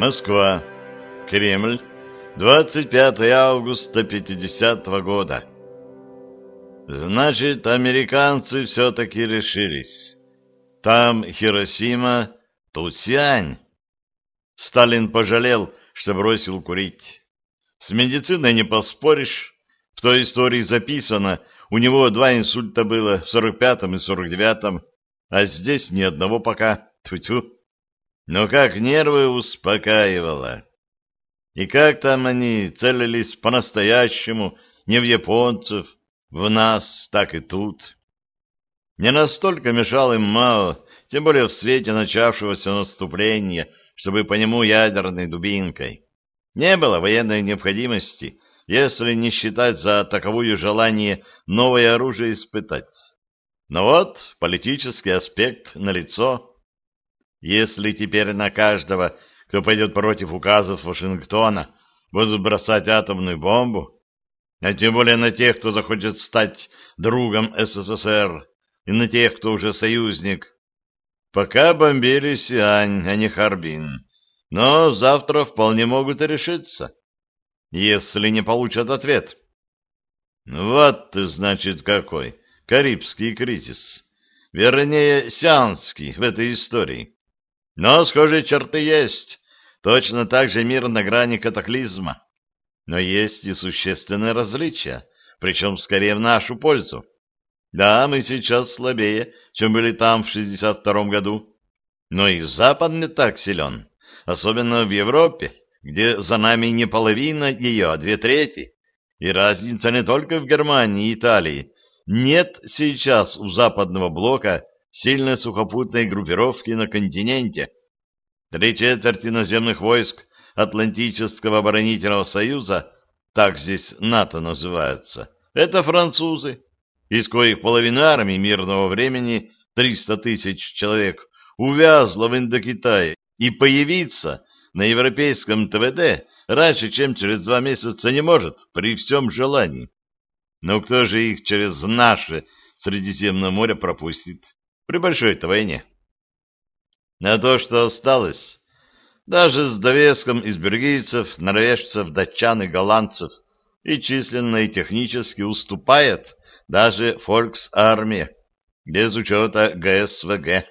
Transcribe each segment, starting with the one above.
Москва. Кремль. 25 августа 50 -го года. Значит, американцы все-таки решились. Там Хиросима, тут Сиань. Сталин пожалел, что бросил курить. С медициной не поспоришь. В той истории записано, у него два инсульта было в 45-м и 49-м, а здесь ни одного пока. Тьфу-тьфу. Но как нервы успокаивало. И как там они целились по-настоящему, не в японцев, в нас, так и тут. Не настолько мешал им Мао, тем более в свете начавшегося наступления, чтобы по нему ядерной дубинкой. Не было военной необходимости, если не считать за таковую желание новое оружие испытать. Но вот политический аспект налицо. Если теперь на каждого, кто пойдет против указов Вашингтона, будут бросать атомную бомбу, а тем более на тех, кто захочет стать другом СССР, и на тех, кто уже союзник, пока бомбили Сиань, а не Харбин, но завтра вполне могут и решиться, если не получат ответ. Вот ты, значит, какой Карибский кризис. Вернее, Сианский в этой истории. Но схожие черты есть. Точно так же мир на грани катаклизма. Но есть и существенные различия, причем скорее в нашу пользу. Да, мы сейчас слабее, чем были там в 62-м году. Но и Запад не так силен, особенно в Европе, где за нами не половина ее, а две трети. И разница не только в Германии и Италии. Нет сейчас у западного блока сильной сухопутной группировки на континенте. Три четверти наземных войск Атлантического оборонительного союза, так здесь НАТО называется, это французы, из коих половина армии мирного времени, 300 тысяч человек, увязла в Индокитае, и появиться на европейском ТВД раньше, чем через два месяца не может, при всем желании. Но кто же их через наше Средиземное море пропустит? При большой-то войне. На то, что осталось, даже с довеском из бельгийцев, норвежцев, датчан и голландцев, и численно и технически уступает даже фолькс-армия, без учета ГСВГ.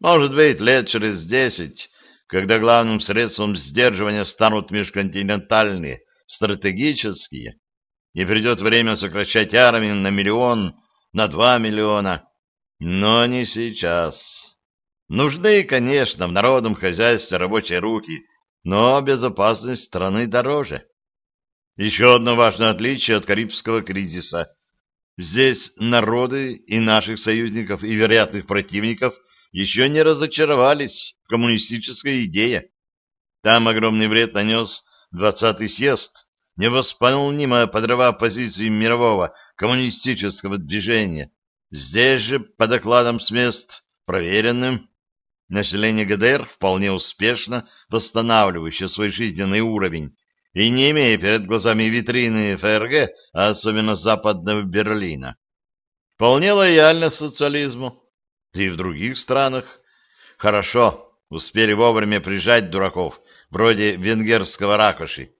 Может быть, лет через десять, когда главным средством сдерживания станут межконтинентальные, стратегические, и придет время сокращать армию на миллион, на два миллиона, но не сейчас. Нужны, конечно, в народном хозяйстве рабочие руки, но безопасность страны дороже. Еще одно важное отличие от Карибского кризиса. Здесь народы и наших союзников, и вероятных противников еще не разочаровались в коммунистической идее. Там огромный вред нанес двадцатый съезд, невосполнимо подрывая позиции мирового коммунистического движения, Здесь же, по докладам с мест, проверенным, население ГДР вполне успешно восстанавливающее свой жизненный уровень и не имея перед глазами витрины ФРГ, а особенно западного Берлина. Вполне лояльно социализму. И в других странах. Хорошо, успели вовремя прижать дураков, вроде венгерского ракоши,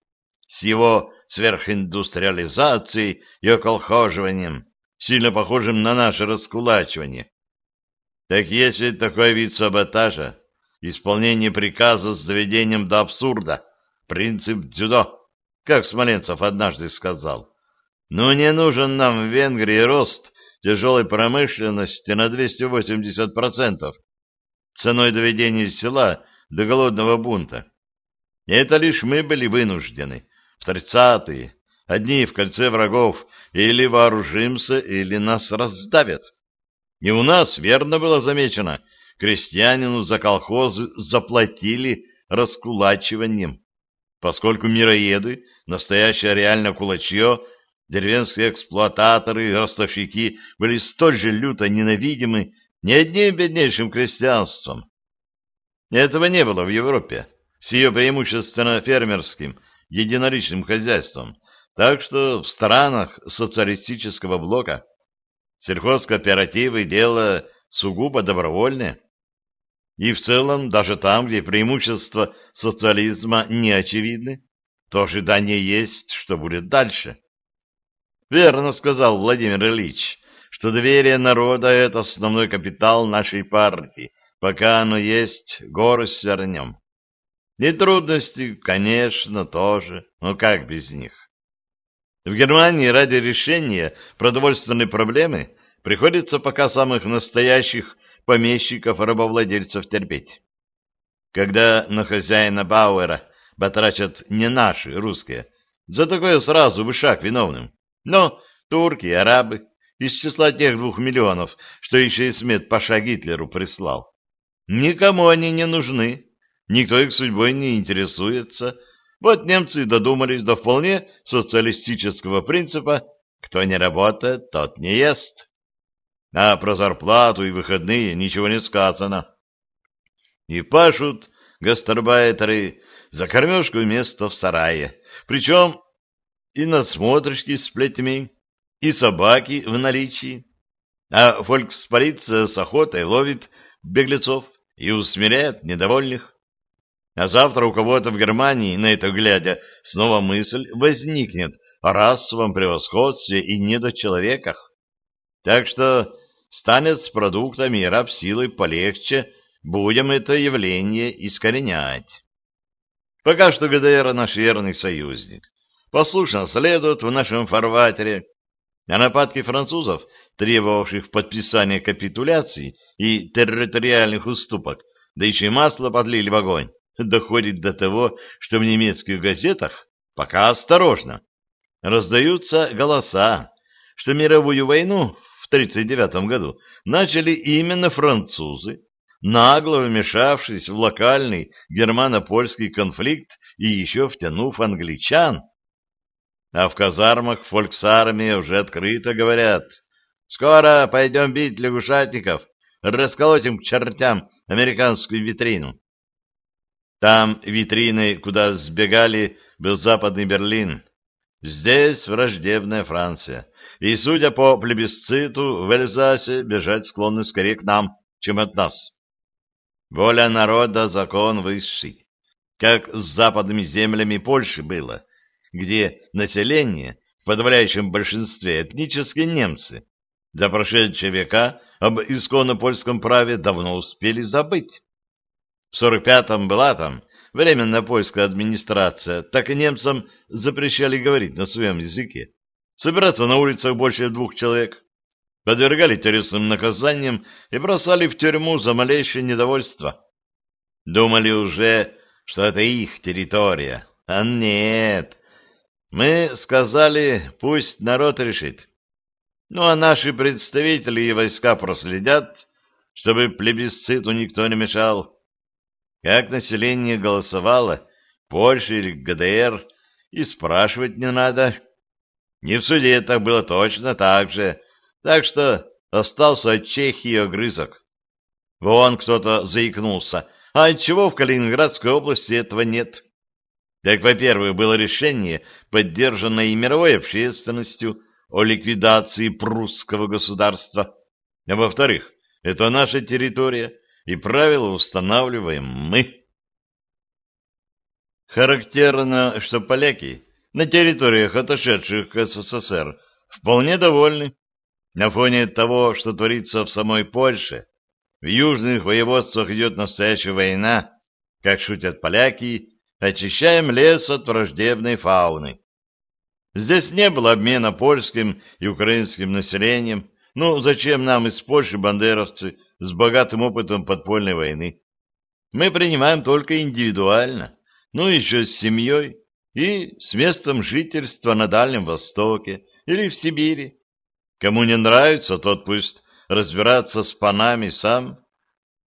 с его сверхиндустриализацией и околхоживанием, сильно похожим на наше раскулачивание. Так если такой вид саботажа, исполнение приказа с заведением до абсурда, принцип дзюдо, как Смоленцев однажды сказал, ну не нужен нам в Венгрии рост тяжелой промышленности на 280%, ценой доведения села до голодного бунта. И это лишь мы были вынуждены в тридцатые, одни в кольце врагов, или вооружимся, или нас раздавят. И у нас, верно было замечено, крестьянину за колхозы заплатили раскулачиванием, поскольку мироеды, настоящее реально кулачье, деревенские эксплуататоры и ростовщики были столь же люто ненавидимы ни одним беднейшим крестьянством. Этого не было в Европе, с ее преимущественно фермерским, единоличным хозяйством, так что в странах социалистического блока сельхозкооперативы – дело сугубо добровольное. И в целом, даже там, где преимущества социализма не очевидны, то ожидание есть, что будет дальше. Верно сказал Владимир Ильич, что доверие народа — это основной капитал нашей партии. Пока оно есть, горы свернем. И трудности, конечно, тоже, но как без них? В Германии ради решения продовольственной проблемы приходится пока самых настоящих помещиков-рабовладельцев терпеть. Когда на хозяина Бауэра батрачат не наши, русские, за такое сразу бы шаг виновным. Но турки арабы из числа тех двух миллионов, что еще и смет Паша Гитлеру прислал. Никому они не нужны, никто их судьбой не интересуется. Вот немцы додумались до вполне социалистического принципа «кто не работает, тот не ест». А про зарплату и выходные ничего не сказано. И пашут гастарбайтеры за кормежку место в сарае. Причем и надсмотрщики с плетьми, и собаки в наличии. А фольксполиция с охотой ловит беглецов и усмиряет недовольных. А завтра у кого-то в Германии, на это глядя, снова мысль возникнет о расовом превосходстве и недочеловеках. Так что станет с продуктами и раб силой полегче, будем это явление искоренять. Пока что ГДР наш верный союзник. Послушно следует в нашем фарватере, а нападки французов, требовавших подписания капитуляции и территориальных уступок, да еще и масло подлили в огонь, доходит до того, что в немецких газетах, пока осторожно, раздаются голоса, что мировую войну в 1939 году начали именно французы, нагло вмешавшись в локальный германо-польский конфликт и еще втянув англичан. А в казармах фольксармии уже открыто говорят, «Скоро пойдем бить лягушатников, расколотим к чертям американскую витрину». Там витриной, куда сбегали, был западный Берлин. Здесь враждебная Франция. И, судя по плебисциту, в Эльзасе бежать склонны скорее к нам, чем от нас. Воля народа — закон высший. Как с западными землями Польши было, где население в подавляющем большинстве этнические немцы. За прошедшие века об исконно польском праве давно успели забыть. В 45-м была там временная польская администрация, так и немцам запрещали говорить на своем языке. Собираться на улицах больше двух человек. Подвергали телесным наказаниям и бросали в тюрьму за малейшее недовольство. Думали уже, что это их территория. А нет. Мы сказали, пусть народ решит. Ну, а наши представители и войска проследят, чтобы плебисциту никто не мешал. Как население голосовало, Польша или ГДР, и спрашивать не надо. Не в суде так было точно так же, так что остался от Чехии огрызок. Вон кто-то заикнулся, а отчего в Калининградской области этого нет? Так, во-первых, было решение, поддержанное и мировой общественностью, о ликвидации прусского государства. А во-вторых, это наша территория, и правила устанавливаем мы. Характерно, что поляки на территориях, отошедших к СССР, вполне довольны. На фоне того, что творится в самой Польше, в южных воеводствах идет настоящая война, как шутят поляки, очищаем лес от враждебной фауны. Здесь не было обмена польским и украинским населением. Ну, зачем нам из Польши бандеровцы с богатым опытом подпольной войны. Мы принимаем только индивидуально, ну еще с семьей и с местом жительства на Дальнем Востоке или в Сибири. Кому не нравится, тот пусть разбирается с панами сам,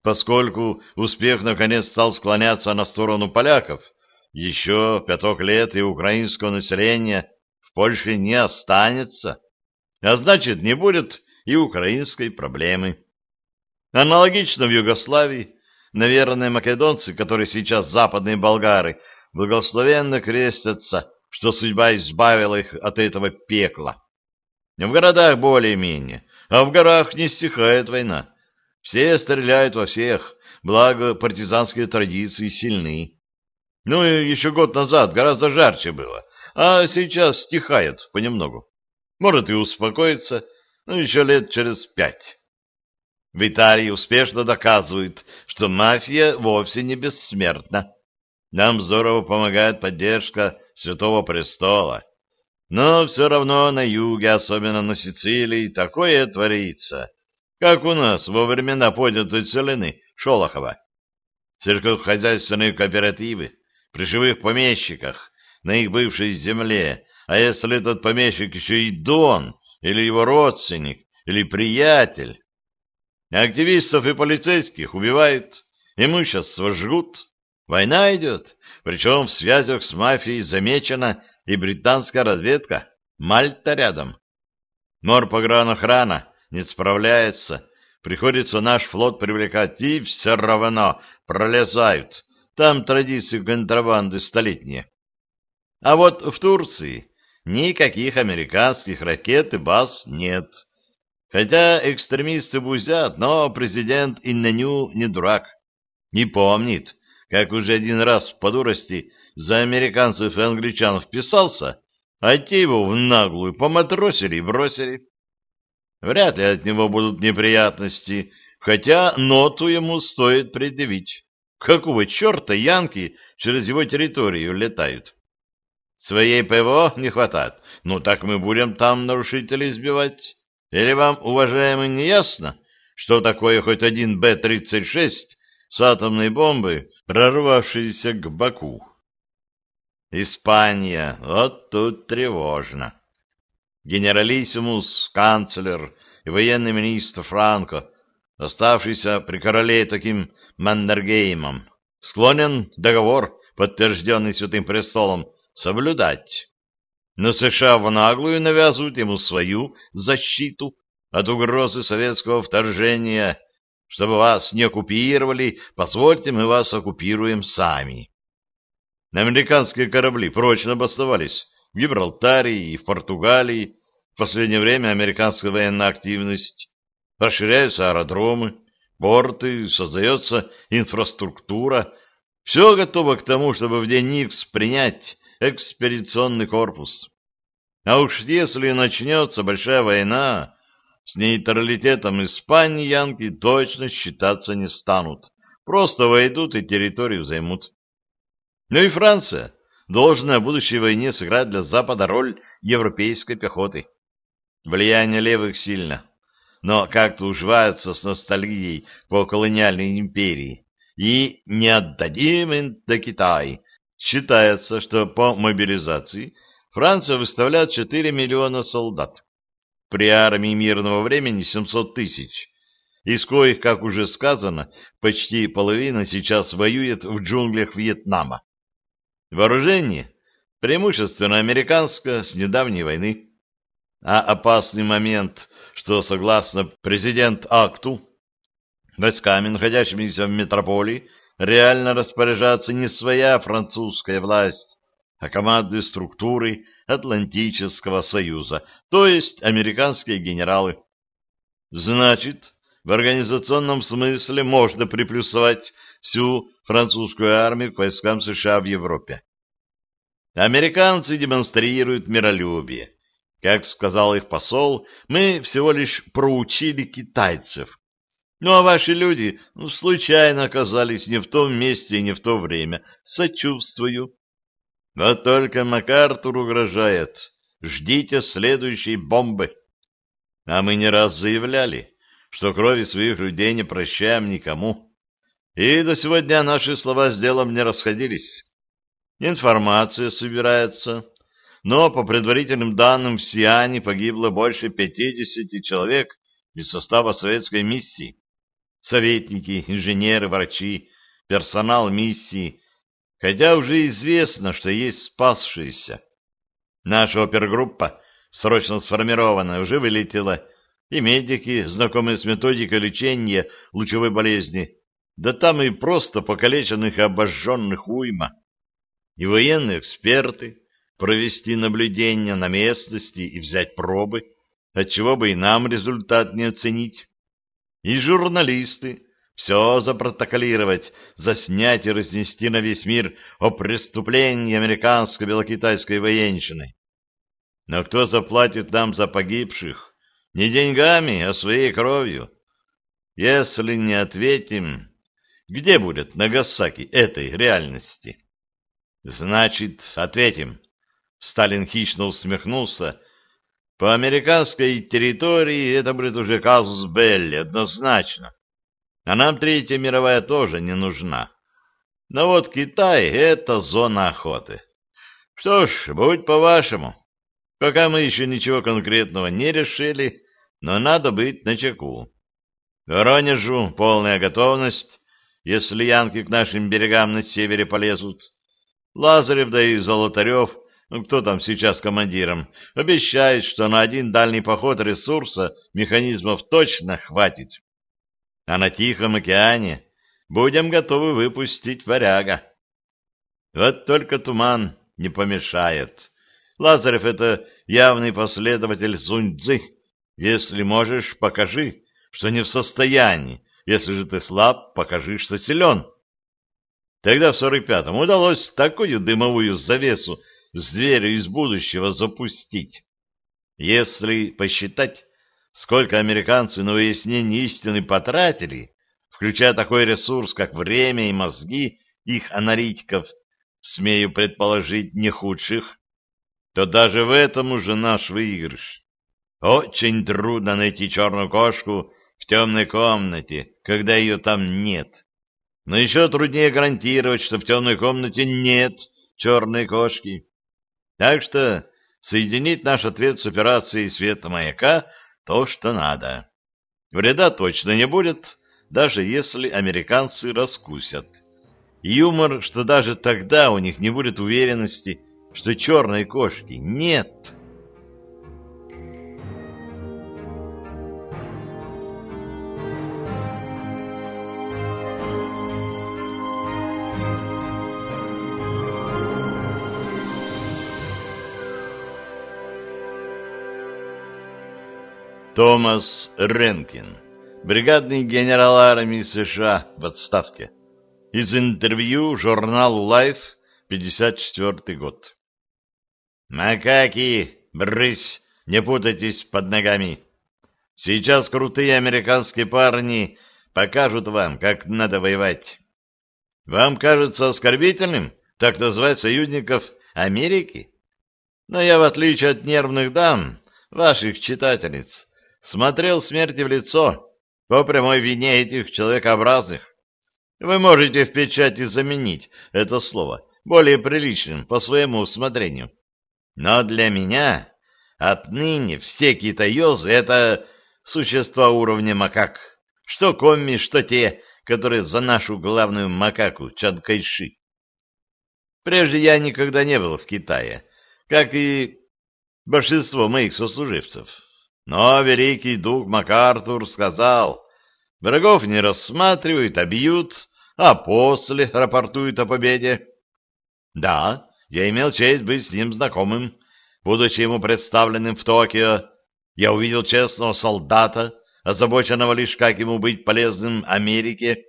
поскольку успех наконец стал склоняться на сторону поляков. Еще пяток лет и украинского населения в Польше не останется, а значит, не будет и украинской проблемы. Аналогично в Югославии, наверное, македонцы, которые сейчас западные болгары, благословенно крестятся, что судьба избавила их от этого пекла. В городах более-менее, а в горах не стихает война. Все стреляют во всех, благо партизанские традиции сильны. Ну и еще год назад гораздо жарче было, а сейчас стихает понемногу. Может и успокоится, ну еще лет через пять. В Италии успешно доказывают, что мафия вовсе не бессмертна. Нам здорово помогает поддержка Святого Престола. Но все равно на юге, особенно на Сицилии, такое творится, как у нас во времена поднятой целины Шолохова. Сельскохозяйственные кооперативы при живых помещиках на их бывшей земле, а если этот помещик еще и дон, или его родственник, или приятель. Активистов и полицейских убивают, имущество жгут. Война идет, причем в связях с мафией замечена и британская разведка. Мальта рядом. Морпогранохрана не справляется. Приходится наш флот привлекать, и все равно пролезают. Там традиции контрабанды столетние. А вот в Турции никаких американских ракет и баз нет. Хотя экстремисты бузят, но президент Иннаню не дурак. Не помнит, как уже один раз в подурости за американцев и англичан вписался, а те его в наглую поматросили и бросили. Вряд ли от него будут неприятности, хотя ноту ему стоит предъявить. Какого черта янки через его территорию летают? Своей ПВО не хватает. Ну так мы будем там нарушителей избивать. Или вам, уважаемый, не ясно, что такое хоть один Б-36 с атомной бомбой, прорвавшийся к Баку? Испания, вот тут тревожно. Генералиссимус, канцлер и военный министр Франко, оставшийся при короле таким Мандергеймом, склонен договор, подтвержденный Святым Престолом, соблюдать. Но США в наглую навязывают ему свою защиту от угрозы советского вторжения. Чтобы вас не оккупировали, позвольте, мы вас оккупируем сами. Американские корабли прочно обосновались в Гибралтаре и в Португалии. В последнее время американская военная активность. Расширяются аэродромы, порты, создается инфраструктура. Все готово к тому, чтобы в день Икс принять экспедиционный корпус. А уж если начнется большая война, с нейтралитетом Испании янки точно считаться не станут. Просто войдут и территорию займут. Ну и Франция должна в будущей войне сыграть для Запада роль европейской пехоты. Влияние левых сильно, но как-то уживается с ностальгией по колониальной империи. И не отдадим им до Китай. Считается, что по мобилизации Франция выставляет 4 миллиона солдат. При армии мирного времени 700 тысяч, из коих, как уже сказано, почти половина сейчас воюет в джунглях Вьетнама. Вооружение преимущественно американское с недавней войны. А опасный момент, что, согласно президент Акту, войсками, находящимися в метрополии, реально распоряжаться не своя французская власть, а командные структуры Атлантического Союза, то есть американские генералы. Значит, в организационном смысле можно приплюсовать всю французскую армию к войскам США в Европе. Американцы демонстрируют миролюбие. Как сказал их посол, мы всего лишь проучили китайцев. Ну, а ваши люди ну, случайно оказались не в том месте и не в то время. Сочувствую. Вот только МакАртур угрожает. Ждите следующей бомбы. А мы не раз заявляли, что крови своих людей не прощаем никому. И до сегодня наши слова с делом не расходились. Информация собирается, но по предварительным данным в Сиане погибло больше 50 человек из состава советской миссии. Советники, инженеры, врачи, персонал миссии, хотя уже известно, что есть спасшиеся. Наша опергруппа, срочно сформированная, уже вылетела, и медики, знакомые с методикой лечения лучевой болезни, да там и просто покалеченных и обожженных уйма, и военные эксперты, провести наблюдения на местности и взять пробы, отчего бы и нам результат не оценить, и журналисты, все запротоколировать, заснять и разнести на весь мир о преступлении американско-белокитайской военщины. Но кто заплатит нам за погибших? Не деньгами, а своей кровью. Если не ответим, где будет Нагасаки этой реальности? Значит, ответим. Сталин хищно усмехнулся. По американской территории это будет уже казус Белли, однозначно. А нам Третья мировая тоже не нужна. Но вот Китай — это зона охоты. Что ж, будь по-вашему. Пока мы еще ничего конкретного не решили, но надо быть начеку. Воронежу полная готовность, если янки к нашим берегам на севере полезут. Лазарев да и Золотарев, кто там сейчас командиром, обещает, что на один дальний поход ресурса механизмов точно хватит. А на Тихом океане будем готовы выпустить варяга. Вот только туман не помешает. Лазарев — это явный последователь Сунь-Цзы, если можешь, покажи, что не в состоянии. Если же ты слаб, покажи, что силен. Тогда в сорок пятом удалось такую дымовую завесу зверю из будущего запустить. Если посчитать, сколько американцы на выяснение истины потратили, включая такой ресурс, как время и мозги их аналитиков, смею предположить, не худших, то даже в этом уже наш выигрыш. Очень трудно найти черную кошку в темной комнате, когда ее там нет. Но еще труднее гарантировать, что в темной комнате нет черной кошки. Так что соединить наш ответ с операцией света маяка то, что надо. Вреда точно не будет, даже если американцы раскусят. Юмор, что даже тогда у них не будет уверенности, что черной кошки нет. Томас Ренкин, бригадный генерал армии США в отставке. Из интервью журналу Life, 54 год. «Макаки, брысь, не путайтесь под ногами. Сейчас крутые американские парни покажут вам, как надо воевать. Вам кажется оскорбительным так назвать союзников Америки? Но я, в отличие от нервных дам, ваших читательниц, смотрел смерти в лицо по прямой вине этих человекообразных. Вы можете в печати заменить это слово более приличным по своему усмотрению. Но для меня отныне все китаёзы — это существа уровня макак. Что комми, что те, которые за нашу главную макаку Чанкайши. Прежде я никогда не был в Китае, как и большинство моих сослуживцев. Но великий дух МакАртур сказал, врагов не рассматривают, а бьют, а после рапортуют о победе. Да, я имел честь быть с ним знакомым. Будучи ему представленным в Токио, я увидел честного солдата, озабоченного лишь как ему быть полезным Америке,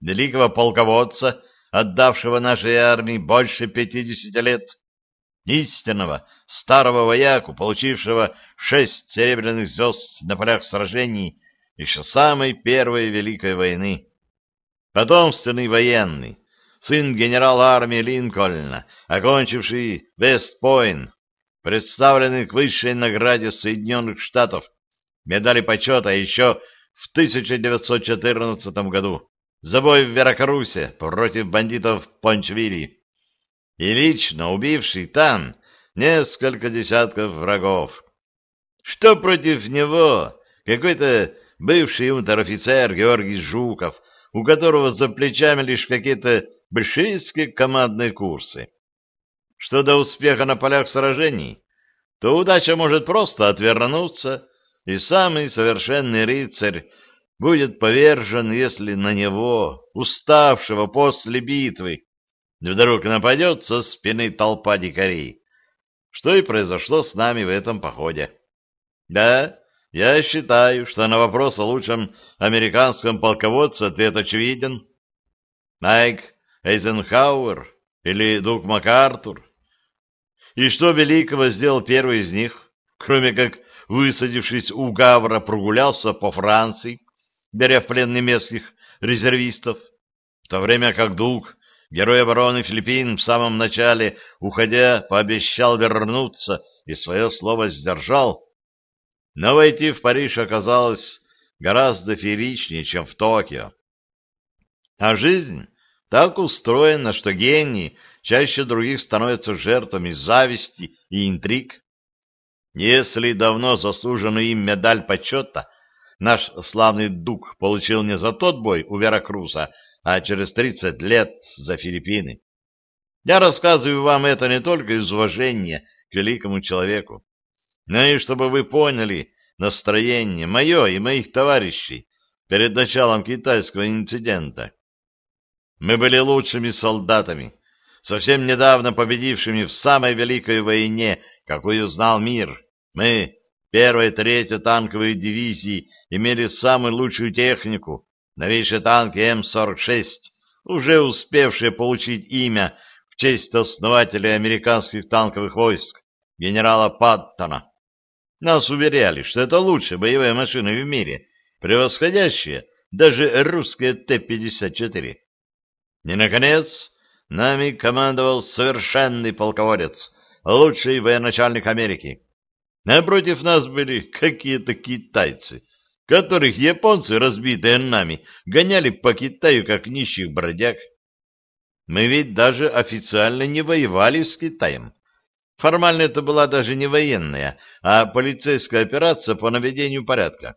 великого полководца, отдавшего нашей армии больше пятидесяти лет, истинного старого вояку, получившего шесть серебряных звезд на полях сражений еще самой первой Великой войны. Потомственный военный, сын генерала армии Линкольна, окончивший Вестпойнт, представленный к высшей награде Соединенных Штатов, медали почета еще в 1914 году за бой в Веракрусе против бандитов Пончвилли и лично убивший там несколько десятков врагов. Что против него какой-то бывший унтер-офицер Георгий Жуков, у которого за плечами лишь какие-то большевистские командные курсы. Что до успеха на полях сражений, то удача может просто отвернуться, и самый совершенный рыцарь будет повержен, если на него, уставшего после битвы, Вдруг нападет со спины толпа дикарей. Что и произошло с нами в этом походе. Да, Я считаю, что на вопрос о лучшем американском полководце ответ очевиден. Майк Эйзенхауэр или Дук МакАртур. И что великого сделал первый из них, кроме как, высадившись у Гавра, прогулялся по Франции, беря в плен немецких резервистов, в то время как Дук, герой обороны Филиппин, в самом начале, уходя, пообещал вернуться и свое слово сдержал. Но войти в Париж оказалось гораздо фееричнее, чем в Токио. А жизнь так устроена, что гении чаще других становятся жертвами зависти и интриг. Если давно заслуженную им медаль почета наш славный Дук получил не за тот бой у Веракруса, а через 30 лет за Филиппины. Я рассказываю вам это не только из уважения к великому человеку, но и чтобы вы поняли настроение мое и моих товарищей перед началом китайского инцидента. Мы были лучшими солдатами, совсем недавно победившими в самой великой войне, какую знал мир. Мы, первая и третья танковые дивизии, имели самую лучшую технику, новейшие танки М-46, уже успевшие получить имя в честь основателя американских танковых войск, генерала Паттона. Нас уверяли, что это лучшие боевые машины в мире, превосходящие даже русские Т-54. И, наконец, нами командовал совершенный полководец, лучший военачальник Америки. Напротив нас были какие-то китайцы, которых японцы, разбитые нами, гоняли по Китаю, как нищих бродяг. Мы ведь даже официально не воевали с Китаем. Формально это была даже не военная, а полицейская операция по наведению порядка.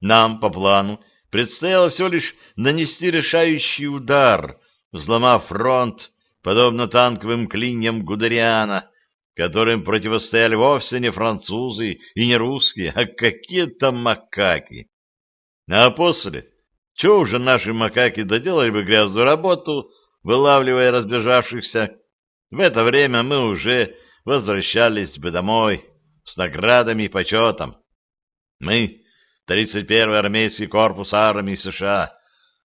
Нам, по плану, предстояло всего лишь нанести решающий удар взломав фронт, подобно танковым клиньям Гудериана, которым противостояли вовсе не французы и не русские, а какие-то макаки. А после, что уже наши макаки доделали бы грязную работу, вылавливая разбежавшихся, в это время мы уже возвращались бы домой с наградами и почетом. Мы, 31-й армейский корпус армии США,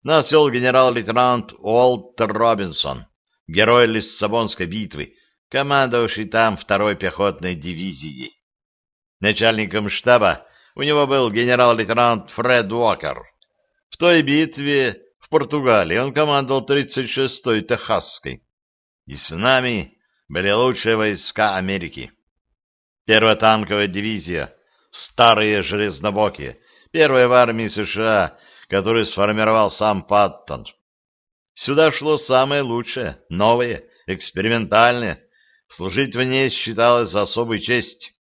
нас вел генерал-лейтенант Уолтер Робинсон, герой Лиссабонской битвы, командовавший там второй пехотной дивизией. Начальником штаба у него был генерал-лейтенант Фред Уокер. В той битве в Португалии он командовал 36-й Техасской. И с нами были лучшие войска Америки. Первая танковая дивизия, старые железнобокие, первая в армии США — который сформировал сам Паттон. Сюда шло самое лучшее, новое, экспериментальное. Служить в ней считалось особой честь.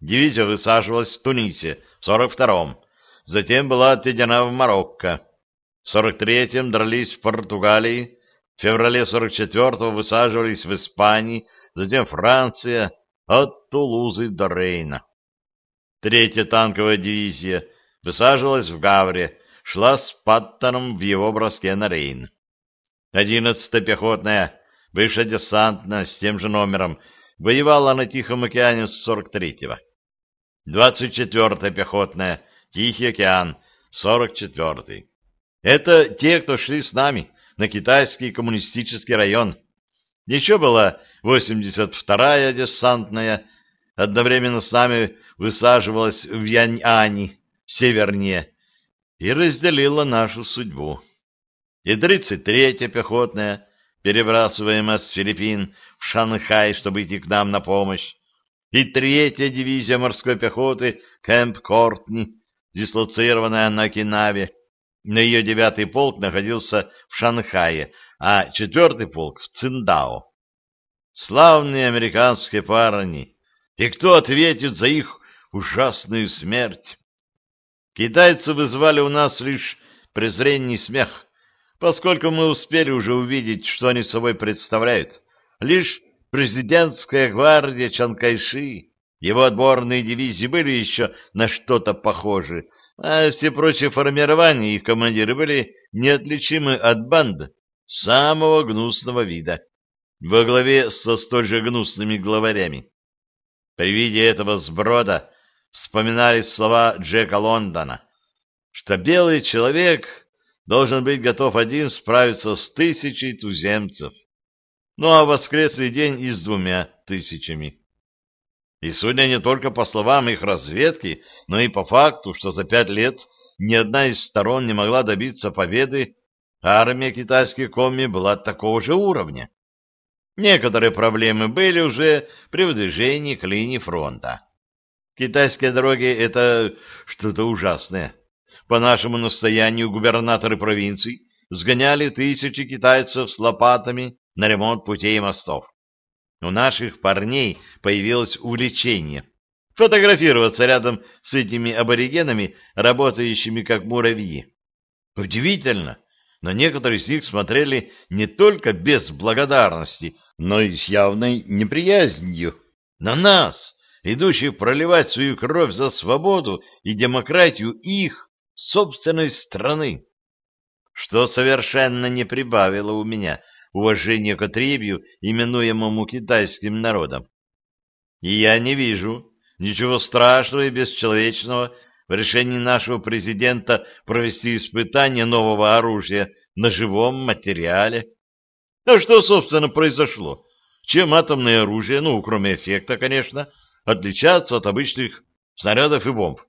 Дивизия высаживалась в Тунисе в 42-м, затем была отведена в Марокко. В 43-м дрались в Португалии, в феврале 44-го высаживались в Испании, затем Франция, от Тулузы до Рейна. Третья танковая дивизия высаживалась в Гавре, шла с Паттоном в его броске на Рейн. Одиннадцатая пехотная, бывшая десантная, с тем же номером, воевала на Тихом океане с 43-го. Двадцать четвертая пехотная, Тихий океан, 44-й. Это те, кто шли с нами на китайский коммунистический район. Еще была 82-я десантная, одновременно с нами высаживалась в Яньани, севернее, и разделила нашу судьбу. И 33-я пехотная, перебрасываемая с Филиппин в Шанхай, чтобы идти к нам на помощь, и третья дивизия морской пехоты Кэмп Кортни, дислоцированная на Окинаве. На ее девятый полк находился в Шанхае, а четвертый полк в Циндао. Славные американские парни! И кто ответит за их ужасную смерть? Китайцы вызвали у нас лишь презрение и смех, поскольку мы успели уже увидеть, что они собой представляют. Лишь президентская гвардия Чанкайши, его отборные дивизии были еще на что-то похожи, а все прочие формирования и командиры были неотличимы от банд самого гнусного вида, во главе со столь же гнусными главарями. При виде этого сброда вспоминались слова Джека Лондона, что белый человек должен быть готов один справиться с тысячей туземцев, ну а воскресный день и с двумя тысячами. И судя не только по словам их разведки, но и по факту, что за пять лет ни одна из сторон не могла добиться победы, армия китайских комми была такого же уровня. Некоторые проблемы были уже при выдвижении к линии фронта. Китайские дороги — это что-то ужасное. По нашему настоянию губернаторы провинций сгоняли тысячи китайцев с лопатами на ремонт путей и мостов. У наших парней появилось увлечение фотографироваться рядом с этими аборигенами, работающими как муравьи. Удивительно, но некоторые из них смотрели не только без благодарности, но и с явной неприязнью на нас, идущих проливать свою кровь за свободу и демократию их собственной страны, что совершенно не прибавило у меня уважения к отребью, именуемому китайским народом. И я не вижу ничего страшного и бесчеловечного в решении нашего президента провести испытание нового оружия на живом материале. А что, собственно, произошло? Чем атомное оружие, ну, кроме эффекта, конечно, отличаться от обычных снарядов и бомб?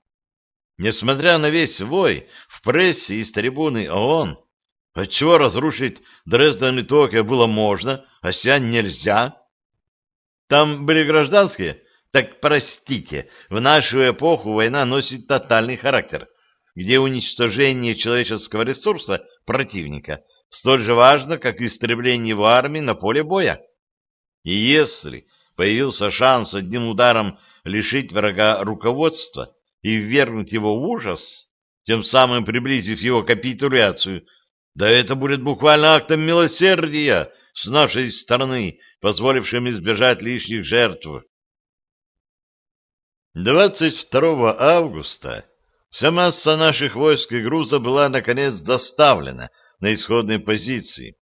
Несмотря на весь вой в прессе и с трибуны ООН, отчего разрушить Дрезден и Токио было можно, а Сиань нельзя? Там были гражданские? Так простите, в нашу эпоху война носит тотальный характер, где уничтожение человеческого ресурса противника столь же важно, как истребление его армии на поле боя. И если появился шанс одним ударом лишить врага руководства, и ввергнуть его в ужас, тем самым приблизив его капитуляцию, да это будет буквально актом милосердия с нашей стороны, позволившим избежать лишних жертв. 22 августа вся масса наших войск и груза была наконец доставлена на исходные позиции.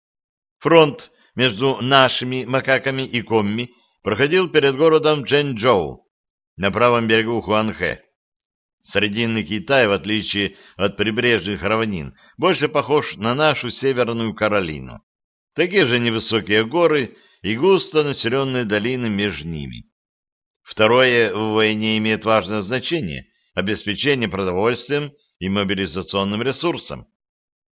Фронт между нашими макаками и комми проходил перед городом Чжэнчжоу на правом берегу Хуанхэ. Срединный Китай, в отличие от прибрежных равнин, больше похож на нашу Северную Каролину. Такие же невысокие горы и густо населенные долины между ними. Второе в войне имеет важное значение – обеспечение продовольствием и мобилизационным ресурсом.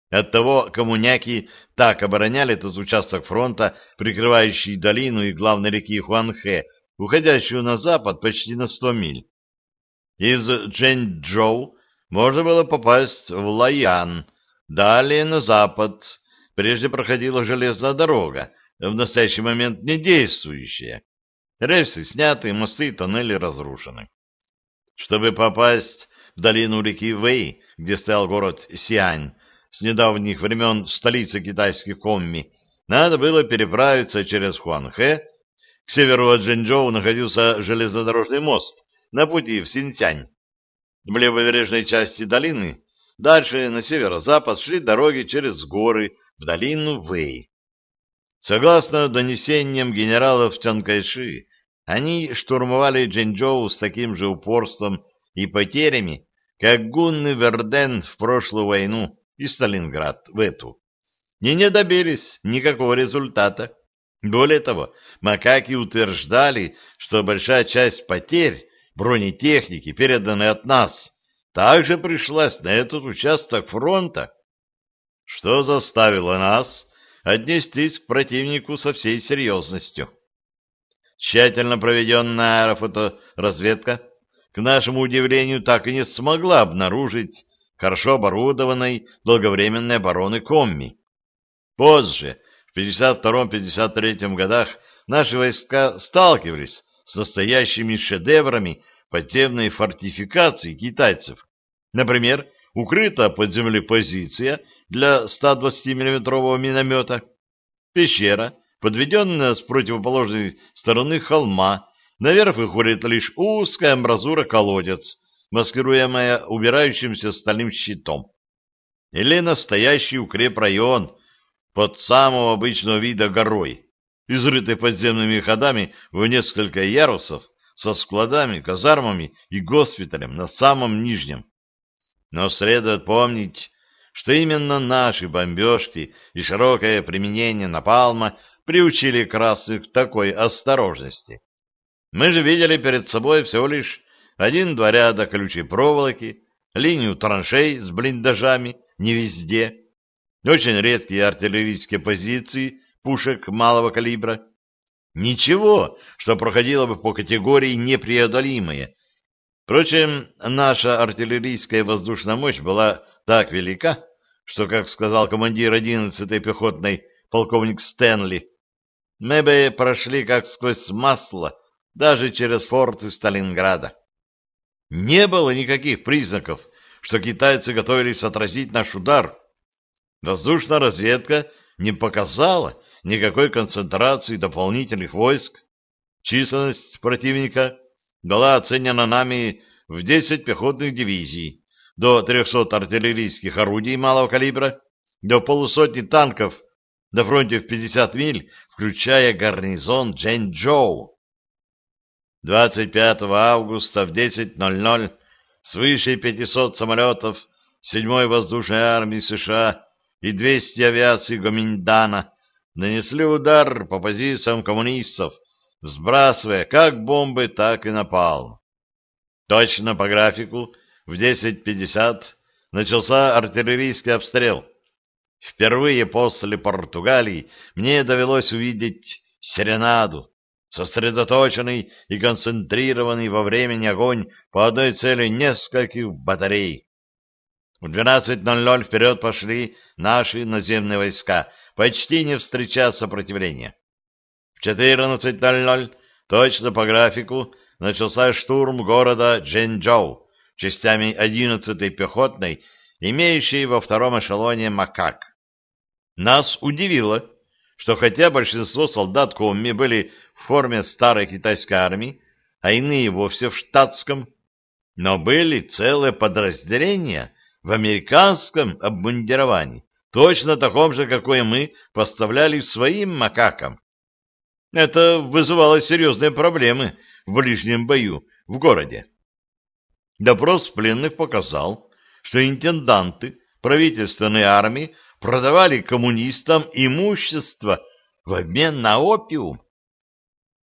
Оттого коммуняки так обороняли этот участок фронта, прикрывающий долину и главной реки Хуанхэ, уходящую на запад почти на 100 миль. Из Чэньчжоу можно было попасть в Лаян, далее на запад. Прежде проходила железная дорога, в настоящий момент не действующая. Рельсы сняты, мосты и тоннели разрушены. Чтобы попасть в долину реки Вэй, где стоял город Сиань, с недавних времен столица китайских комми, надо было переправиться через Хуанхэ. К северу от Джэньчжоу находился железнодорожный мост, на пути в Синьцянь. В левобережной части долины, дальше на северо-запад, шли дороги через горы в долину Вэй. Согласно донесениям генералов Чанкайши, они штурмовали Джэньчжоу с таким же упорством и потерями, как гунны Верден в прошлую войну и Сталинград в эту. И не добились никакого результата. Более того, макаки утверждали, что большая часть потерь бронетехники, переданной от нас, также пришлась на этот участок фронта, что заставило нас отнестись к противнику со всей серьезностью. Тщательно проведенная аэрофоторазведка, к нашему удивлению, так и не смогла обнаружить хорошо оборудованной долговременной обороны Комми. Позже, в 52-53 годах, наши войска сталкивались с настоящими шедеврами подземной фортификации китайцев. Например, укрыта под землей позиция для 120 миллиметрового миномета, пещера, подведенная с противоположной стороны холма, наверх выходит лишь узкая амбразура-колодец, маскируемая убирающимся стальным щитом. Или настоящий укрепрайон под самого обычного вида горой, изрытой подземными ходами в несколько ярусов, со складами, казармами и госпиталем на самом нижнем. Но следует помнить, что именно наши бомбежки и широкое применение напалма приучили красных к такой осторожности. Мы же видели перед собой всего лишь один-два ряда колючей проволоки, линию траншей с блиндажами, не везде, очень редкие артиллерийские позиции пушек малого калибра. Ничего, что проходило бы по категории непреодолимое. Впрочем, наша артиллерийская воздушная мощь была так велика, что, как сказал командир 11-й пехотной полковник Стэнли, мы бы прошли как сквозь масло даже через форты Сталинграда. Не было никаких признаков, что китайцы готовились отразить наш удар. Воздушная разведка не показала никакой концентрации дополнительных войск. Численность противника была оценена нами в 10 пехотных дивизий, до 300 артиллерийских орудий малого калибра, до полусотни танков на фронте в 50 миль, включая гарнизон Джэньчжоу. 25 августа в 10.00 свыше 500 самолетов 7-й воздушной армии США и 200 авиаций Гоминдана нанесли удар по позициям коммунистов, сбрасывая как бомбы, так и напал. Точно по графику в 10.50 начался артиллерийский обстрел. Впервые после Португалии мне довелось увидеть серенаду, сосредоточенный и концентрированный во времени огонь по одной цели нескольких батарей. В 12.00 вперед пошли наши наземные войска, почти не встречая сопротивления. В 14.00, точно по графику, начался штурм города Джэньчжоу частями 11-й пехотной, имеющей во втором эшелоне макак. Нас удивило, что хотя большинство солдат Комми были в форме старой китайской армии, а иные вовсе в штатском, но были целые подразделения в американском обмундировании, точно таком же, какое мы поставляли своим макакам. Это вызывало серьезные проблемы в ближнем бою в городе. Допрос пленных показал, что интенданты правительственной армии продавали коммунистам имущество в обмен на опиум.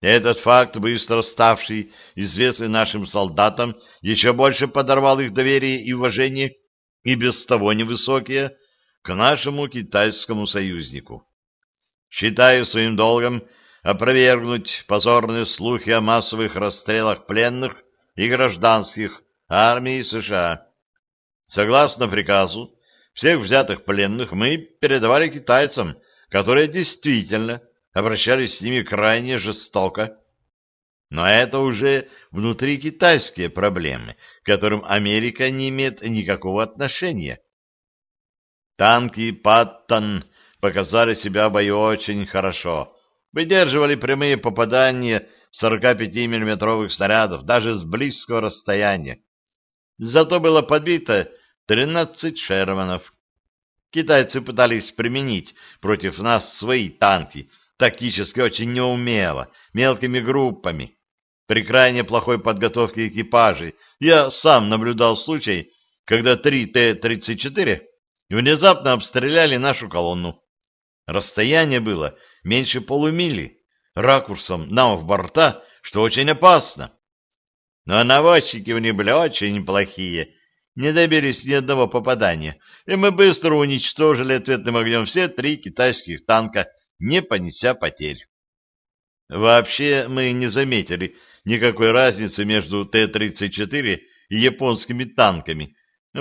Этот факт, быстро ставший известный нашим солдатам, еще больше подорвал их доверие и уважение, и без того невысокие, к нашему китайскому союзнику. Считаю своим долгом опровергнуть позорные слухи о массовых расстрелах пленных и гражданских армии США. Согласно приказу, всех взятых пленных мы передавали китайцам, которые действительно обращались с ними крайне жестоко. Но это уже внутри китайские проблемы, к которым Америка не имеет никакого отношения. Танки «Паттон» показали себя в бою очень хорошо. Выдерживали прямые попадания 45 миллиметровых снарядов даже с близкого расстояния. Зато было подбито 13 шерманов. Китайцы пытались применить против нас свои танки, тактически очень неумело, мелкими группами. При крайне плохой подготовке экипажей я сам наблюдал случай, когда три Т-34 внезапно обстреляли нашу колонну. Расстояние было меньше полумили, ракурсом нам в борта, что очень опасно. Но наводчики у них были очень плохие, не добились ни одного попадания, и мы быстро уничтожили ответным огнем все три китайских танка, не понеся потерь. Вообще мы не заметили никакой разницы между Т-34 и японскими танками,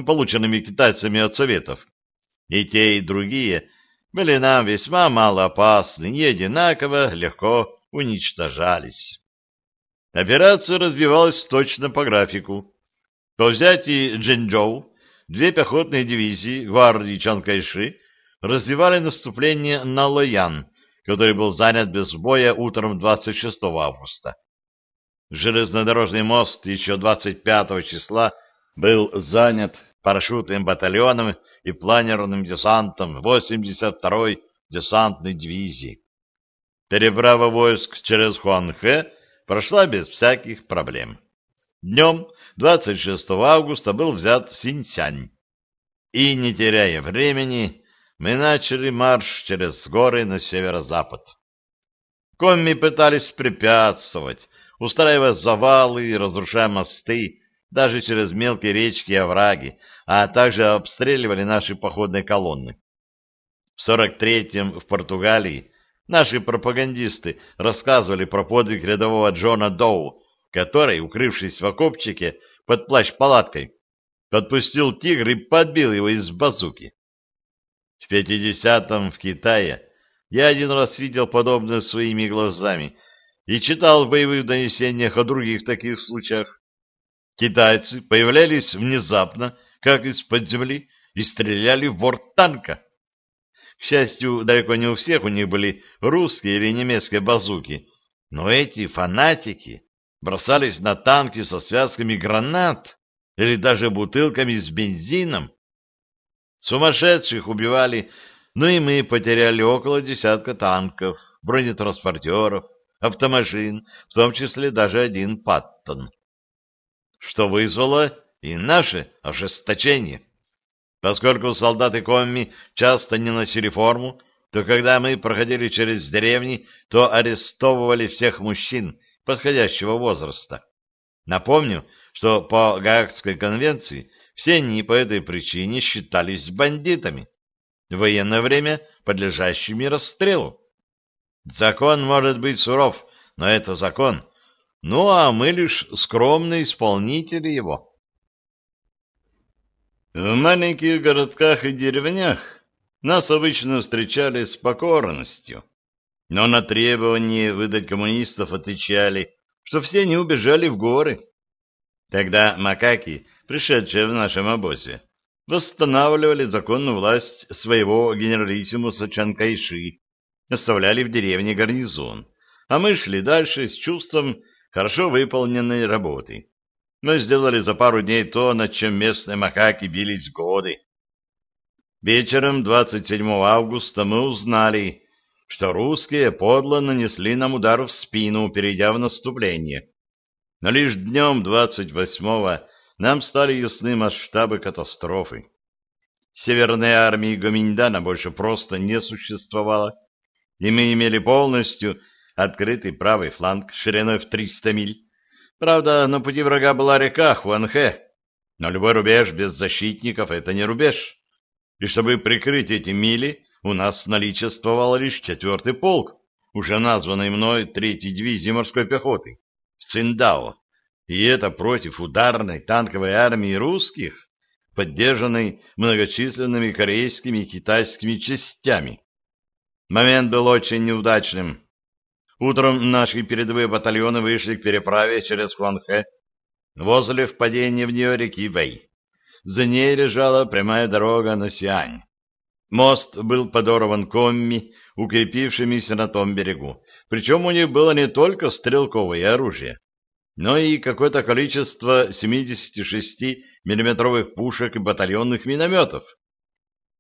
полученными китайцами от Советов. И те, и другие были нам весьма мало опасны и одинаково легко уничтожались. Операция развивалась точно по графику. По взятии Джэньчжоу две пехотные дивизии гвардии Чанкайши развивали наступление на Лоян, который был занят без боя утром 26 августа. Железнодорожный мост еще 25 числа был занят парашютным батальоном и планерным десантом 82-й десантной дивизии. Переправа войск через Хуанхэ прошла без всяких проблем. Днем 26 августа был взят Синьсянь. И, не теряя времени, мы начали марш через горы на северо-запад. Комми пытались препятствовать, устраивая завалы и разрушая мосты, даже через мелкие речки и овраги, а также обстреливали наши походные колонны. В 43-м в Португалии наши пропагандисты рассказывали про подвиг рядового Джона Доу, который, укрывшись в окопчике под плащ-палаткой, подпустил тигр и подбил его из базуки. В 50-м в Китае я один раз видел подобное своими глазами и читал в боевых донесениях о других таких случаях. Китайцы появлялись внезапно, как из-под земли, и стреляли в борт танка. К счастью, далеко не у всех у них были русские или немецкие базуки, но эти фанатики бросались на танки со связками гранат или даже бутылками с бензином. Сумасшедших убивали, ну и мы потеряли около десятка танков, бронетранспортеров, автомашин, в том числе даже один Паттон. Что вызвало и наше ожесточение. Поскольку солдаты Комми часто не носили форму, то когда мы проходили через деревни, то арестовывали всех мужчин подходящего возраста. Напомню, что по Гаагской конвенции все они по этой причине считались бандитами, в военное время подлежащими расстрелу. Закон может быть суров, но это закон, ну а мы лишь скромные исполнители его. В маленьких городках и деревнях нас обычно встречали с покорностью, но на требование выдать коммунистов отвечали, что все они убежали в горы. Тогда макаки, пришедшие в нашем обозе, восстанавливали законную власть своего генералиссимуса Чанкайши, оставляли в деревне гарнизон, а мы шли дальше с чувством хорошо выполненной работы но сделали за пару дней то, над чем местные макаки бились годы. Вечером 27 августа мы узнали, что русские подло нанесли нам удар в спину, перейдя в наступление. Но лишь днем 28-го нам стали ясны масштабы катастрофы. Северной армии Гоминдана больше просто не существовало, и мы имели полностью открытый правый фланг шириной в 300 миль, Правда, на пути врага была река Хуанхэ, но любой рубеж без защитников — это не рубеж. И чтобы прикрыть эти мили, у нас наличествовал лишь четвертый полк, уже названный мной третьей дивизии морской пехоты, в Циндао. И это против ударной танковой армии русских, поддержанной многочисленными корейскими и китайскими частями. Момент был очень неудачным. Утром наши передовые батальоны вышли к переправе через Хуанхэ, возле впадения в нее реки Вэй. За ней лежала прямая дорога на Сиань. Мост был подорван комми, укрепившимися на том берегу. Причем у них было не только стрелковое оружие, но и какое-то количество 76 миллиметровых пушек и батальонных минометов.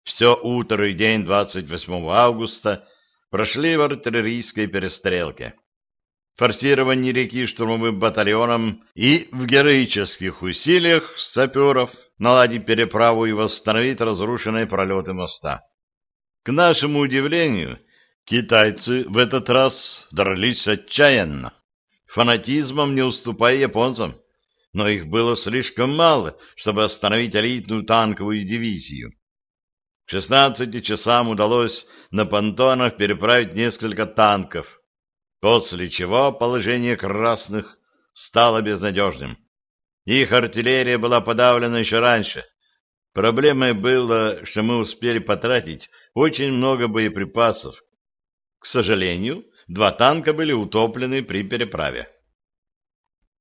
Все утро и день 28 августа прошли в артиллерийской перестрелке. Форсирование реки штурмовым батальоном и в героических усилиях саперов наладить переправу и восстановить разрушенные пролеты моста. К нашему удивлению, китайцы в этот раз дрались отчаянно, фанатизмом не уступая японцам, но их было слишком мало, чтобы остановить элитную танковую дивизию. К 16 часам удалось на понтонах переправить несколько танков, после чего положение красных стало безнадежным. Их артиллерия была подавлена еще раньше. Проблемой было, что мы успели потратить очень много боеприпасов. К сожалению, два танка были утоплены при переправе.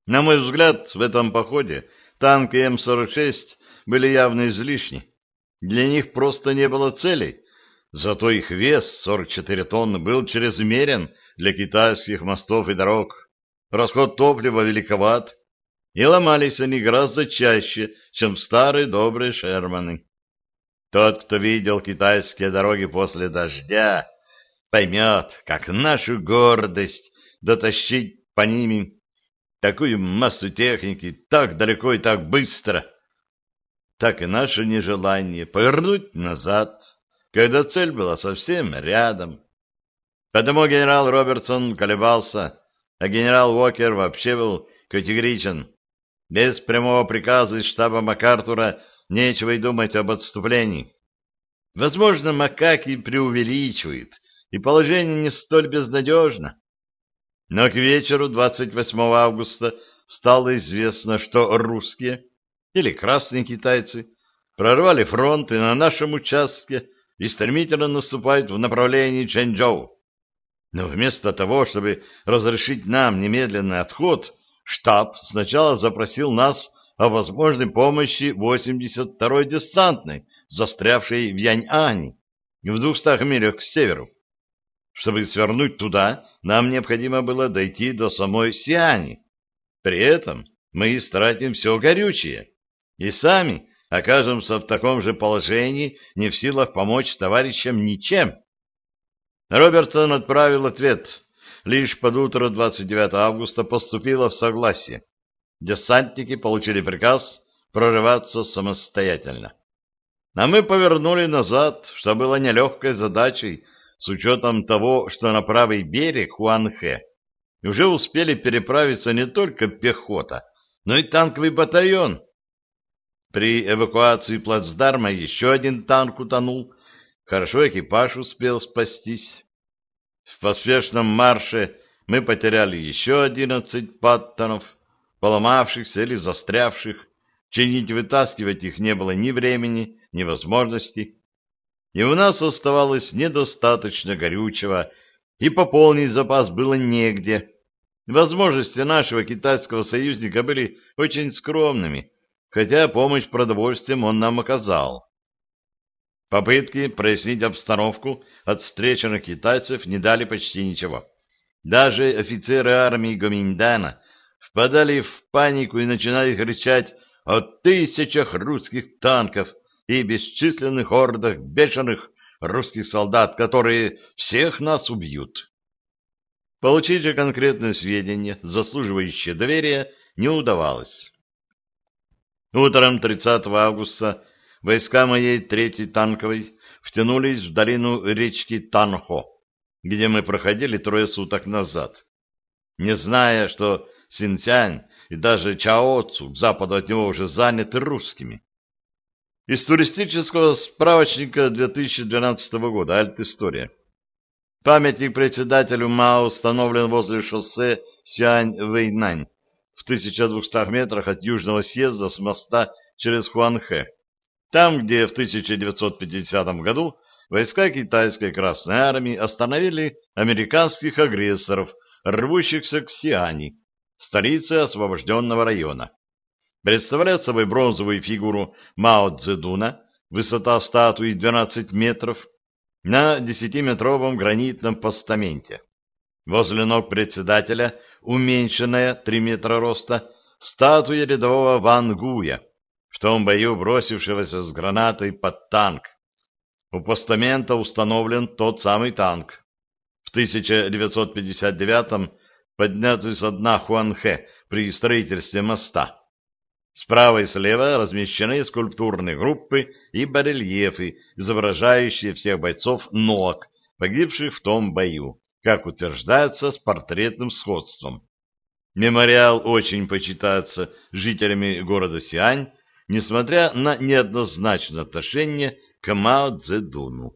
На мой взгляд, в этом походе танки М-46 были явно излишни. Для них просто не было целей, зато их вес, 44 тонны, был чрезмерен для китайских мостов и дорог. Расход топлива великоват, и ломались они гораздо чаще, чем старые добрые шерманы. Тот, кто видел китайские дороги после дождя, поймет, как нашу гордость дотащить по ними, такую массу техники, так далеко и так быстро, так и наше нежелание повернуть назад, когда цель была совсем рядом. Потому генерал Робертсон колебался, а генерал Уокер вообще был категоричен. Без прямого приказа из штаба МакАртура нечего и думать об отступлении. Возможно, макаки преувеличивают, и положение не столь безнадежно. Но к вечеру 28 августа стало известно, что русские или красные китайцы прорвали фронт и на нашем участке и стремительно наступают в направлении Чэньчжоу. Но вместо того, чтобы разрешить нам немедленный отход, штаб сначала запросил нас о возможной помощи 82-й десантной, застрявшей в Янь-Ани, в двухстах милях к северу. Чтобы свернуть туда, нам необходимо было дойти до самой Сиани. При этом мы истратим все горючее и сами окажемся в таком же положении, не в силах помочь товарищам ничем. Робертсон отправил ответ. Лишь под утро 29 августа поступило в согласие. Десантники получили приказ прорываться самостоятельно. А мы повернули назад, что было нелегкой задачей, с учетом того, что на правый берег Хуанхэ уже успели переправиться не только пехота, но и танковый батальон. При эвакуации плацдарма еще один танк утонул, хорошо экипаж успел спастись. В поспешном марше мы потеряли еще одиннадцать паттонов, поломавшихся или застрявших. Чинить вытаскивать их не было ни времени, ни возможности и у нас оставалось недостаточно горючего, и пополнить запас было негде. Возможности нашего китайского союзника были очень скромными, хотя помощь продовольствием он нам оказал. Попытки прояснить обстановку от встреченных китайцев не дали почти ничего. Даже офицеры армии Гоминдана впадали в панику и начинали кричать о тысячах русских танков, и бесчисленных ордах бешеных русских солдат, которые всех нас убьют. Получить же конкретные сведения, заслуживающие доверия, не удавалось. Утром 30 августа войска моей третьей танковой втянулись в долину речки Танхо, где мы проходили трое суток назад. Не зная, что Синцянь и даже Чаоцу к западу от него уже заняты русскими. Из туристического справочника 2012 года «Альт-история». Памятник председателю Мао установлен возле шоссе Сиань-Вэйнань в 1200 метрах от южного съезда с моста через Хуанхэ, там, где в 1950 году войска китайской Красной Армии остановили американских агрессоров, рвущихся к Сиани, столице освобожденного района представляет собой бронзовую фигуру Мао Цзэдуна, высота статуи 12 метров, на 10-метровом гранитном постаменте. Возле ног председателя, уменьшенная 3 метра роста, статуя рядового Ван Гуя, в том бою бросившегося с гранатой под танк. У постамента установлен тот самый танк. В 1959-м поднятый со дна Хуанхэ при строительстве моста. Справа и слева размещены скульптурные группы и барельефы, изображающие всех бойцов НОК, погибших в том бою, как утверждается с портретным сходством. Мемориал очень почитается жителями города Сиань, несмотря на неоднозначное отношение к Мао Цзэдуну.